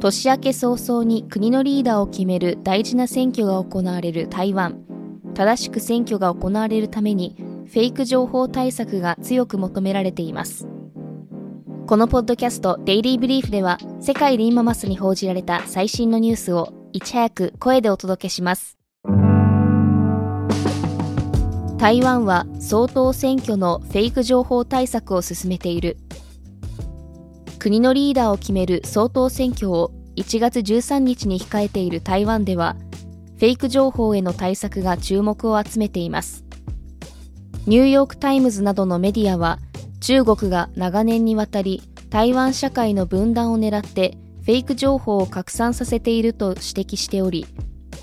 年明け早々に国のリーダーを決める大事な選挙が行われる台湾。正しく選挙が行われるために、フェイク情報対策が強く求められています。このポッドキャストデイリーブリーフでは、世界で今まさに報じられた最新のニュースをいち早く声でお届けします。台湾は総統選挙のフェイク情報対策を進めている。国のリーダーを決める総統選挙を1月13日に控えている台湾では、フェイク情報への対策が注目を集めています。 New York Times などのメディアは、中国が長年にわたり台湾社会の分断を狙ってフェイク情報を拡散させていると指摘しており、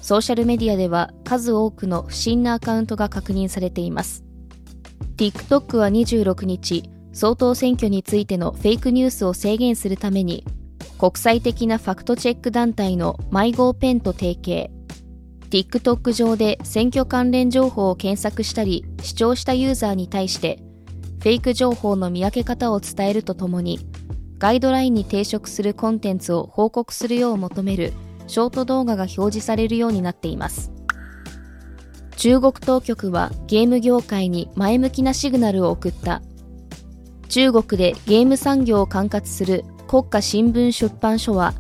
ソーシャルメディアでは数多くの不審なアカウントが確認されています。TikTok は26日、総統選挙についてのフェイクニュースを制限するために、国際的なファクトチェック団体のマイゴーペンと提携。TikTok 上で選挙関連情報を検索したり視聴したユーザーに対して、フェイク情報の見分け方を伝えるとともに、ガイドラインに抵触するコンテンツを報告するよう求めるショート動画が表示されるようになっています。中国当局はゲーム業界に前向きなシグナルを送った中国でゲーム産業を管轄する国家新聞出版社は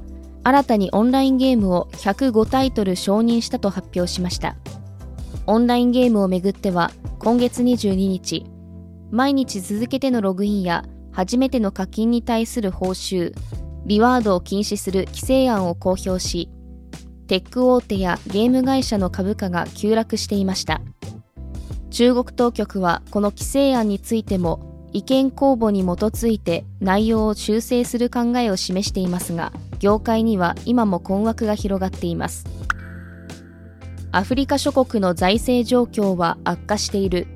新たにオンラインゲームを105タイトル承認したと発表しました。オンラインゲームをめぐっては今月22日毎日続けてのログインや初めての課金に対する報酬リワードを禁止する規制案を公表しテック大手やゲーム会社の株価が急落していました。中国当局はこの規制案についても意見公募に基づいて内容を修正する考えを示していますが業界には今も困惑が広がっています。アフリカ諸国の財政状況は悪化している。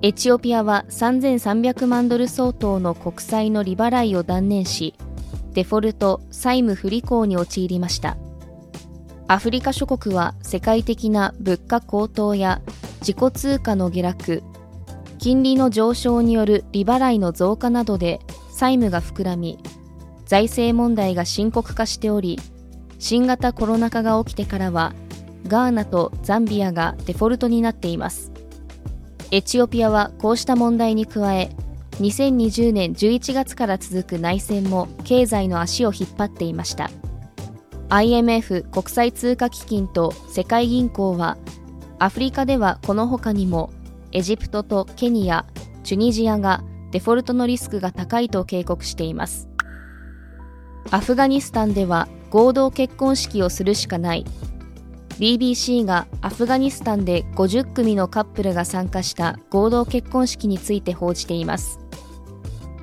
エチオピアは3300万ドル相当の国債の利払いを断念しデフォルト債務不履行に陥りました。アフリカ諸国は世界的な物価高騰や自己通貨の下落金利の上昇による利払いの増加などで債務が膨らみ、財政問題が深刻化しており、新型コロナ禍が起きてからは、ガーナとザンビアがデフォルトになっています。エチオピアはこうした問題に加え、2020年11月から続く内戦も経済の足を引っ張っていました。IMF 国際通貨基金と世界銀行は、アフリカではこの他にもエジプトとケニア、チュニジアがデフォルトのリスクが高いと警告しています。アフガニスタンでは合同結婚式をするしかない。BBC がアフガニスタンで50組のカップルが参加した合同結婚式について報じています。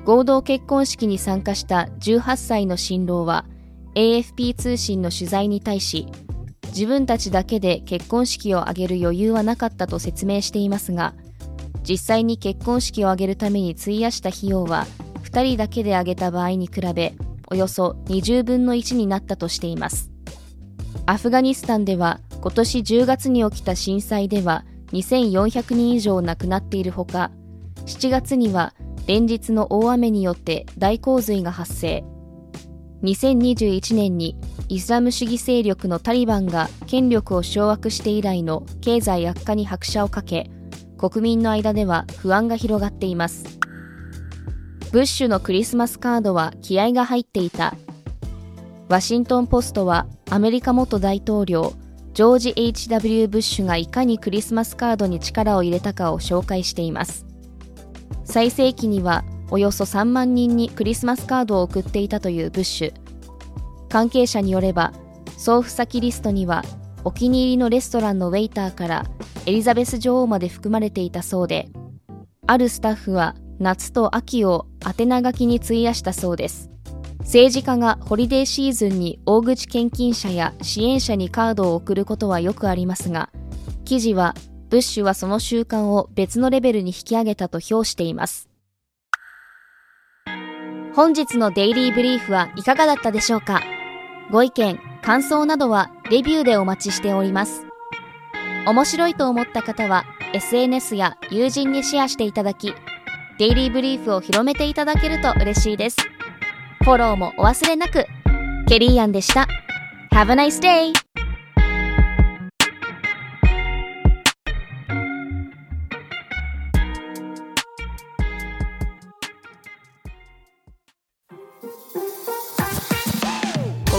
合同結婚式に参加した18歳の新郎は AFP 通信の取材に対し自分たちだけで結婚式を挙げる余裕はなかったと説明していますが実際に結婚式を挙げるために費やした費用は2人だけで挙げた場合に比べおよそ20分の1になったとしています。アフガニスタンでは今年10月に起きた震災では2400人以上亡くなっているほか7月には連日の大雨によって大洪水が発生。2021年にイスラム主義勢力のタリバンが権力を掌握して以来の経済悪化に拍車をかけ国民の間では不安が広がっていますブッシュのクリスマスカードは気合が入っていたワシントン・ポストはアメリカ元大統領ジョージ・ H.W. ブッシュがいかにクリスマスカードに力を入れたかを紹介しています最盛期にはおよそ3万人にクリスマスカードを送っていたというブッシュ関係者によれば送付先リストにはお気に入りのレストランのウェイターからエリザベス女王まで含まれていたそうであるスタッフは夏と秋を宛名書きに費やしたそうです政治家がホリデーシーズンに大口献金者や支援者にカードを送ることはよくありますが、記事はブッシュはその習慣を別のレベルに引き上げたと評しています。本日のデイリーブリーフはいかがだったでしょうか？ご意見、感想などはレビューでお待ちしております。面白いと思った方は SNS や友人にシェアしていただき、デイリーブリーフを広めていただけると嬉しいです。フォローもお忘れなく。ケリーアンでした。Have a nice day!